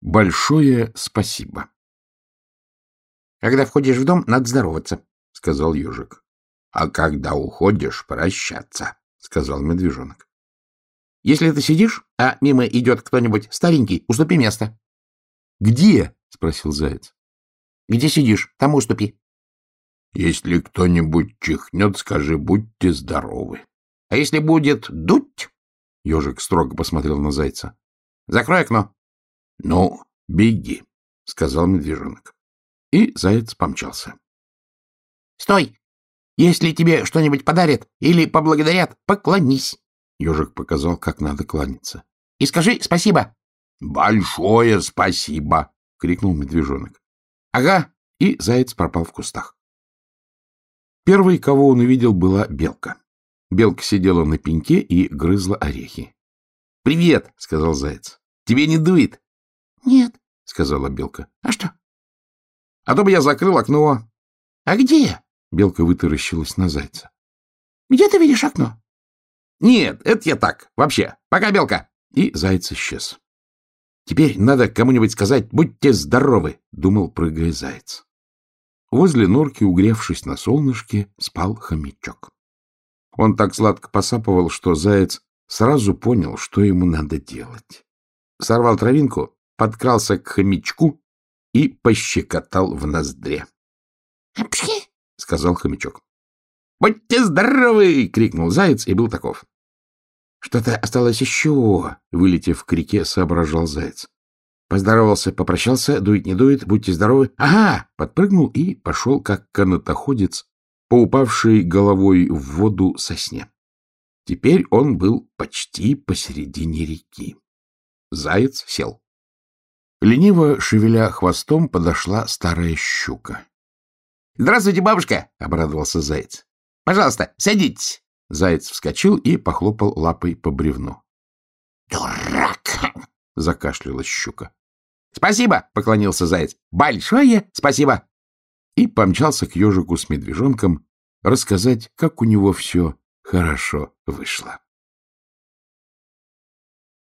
Большое спасибо. — Когда входишь в дом, надо здороваться, — сказал ежик. — А когда уходишь, прощаться, — сказал медвежонок. — Если ты сидишь, а мимо идет кто-нибудь старенький, уступи место. — Где? — спросил заяц. — Где сидишь, там уступи. — Если кто-нибудь чихнет, скажи, будьте здоровы. — А если будет дуть? — ежик строго посмотрел на зайца. — Закрой окно. — Ну, беги, — сказал медвежонок. И заяц помчался. — Стой! Если тебе что-нибудь подарят или поблагодарят, поклонись. Ежик показал, как надо кланяться. — И скажи спасибо. — Большое спасибо! — крикнул медвежонок. — Ага. И заяц пропал в кустах. Первой, кого он увидел, была белка. Белка сидела на пеньке и грызла орехи. — Привет, — сказал заяц. — Тебе не дует? — Нет, — сказала белка. — А что? — А то бы я закрыл окно. — А где? Белка вытаращилась на зайца. — Где ты видишь окно? — Нет, это я так. Вообще. Пока, белка. И заяц исчез. — Теперь надо кому-нибудь сказать «будьте здоровы», — думал, прыгая заяц. Возле норки, угревшись на солнышке, спал хомячок. Он так сладко посапывал, что заяц сразу понял, что ему надо делать. Сорвал травинку, подкрался к хомячку и пощекотал в ноздре. «Пшки!» — сказал хомячок. «Будьте здоровы!» — крикнул заяц и был таков. «Что-то осталось еще!» — вылетев к реке, соображал заяц. Поздоровался, попрощался, дует, не дует, будьте здоровы. Ага! Подпрыгнул и пошел, как канатоходец, по упавшей головой в воду сосне. Теперь он был почти посередине реки. Заяц сел. Лениво, шевеля хвостом, подошла старая щука. — Здравствуйте, бабушка! — обрадовался заяц. — Пожалуйста, садитесь. Заяц вскочил и похлопал лапой по бревну. — Дурак! — закашлялась щука. — Спасибо! — поклонился заяц. — Большое спасибо! И помчался к ежику с медвежонком рассказать, как у него все хорошо вышло.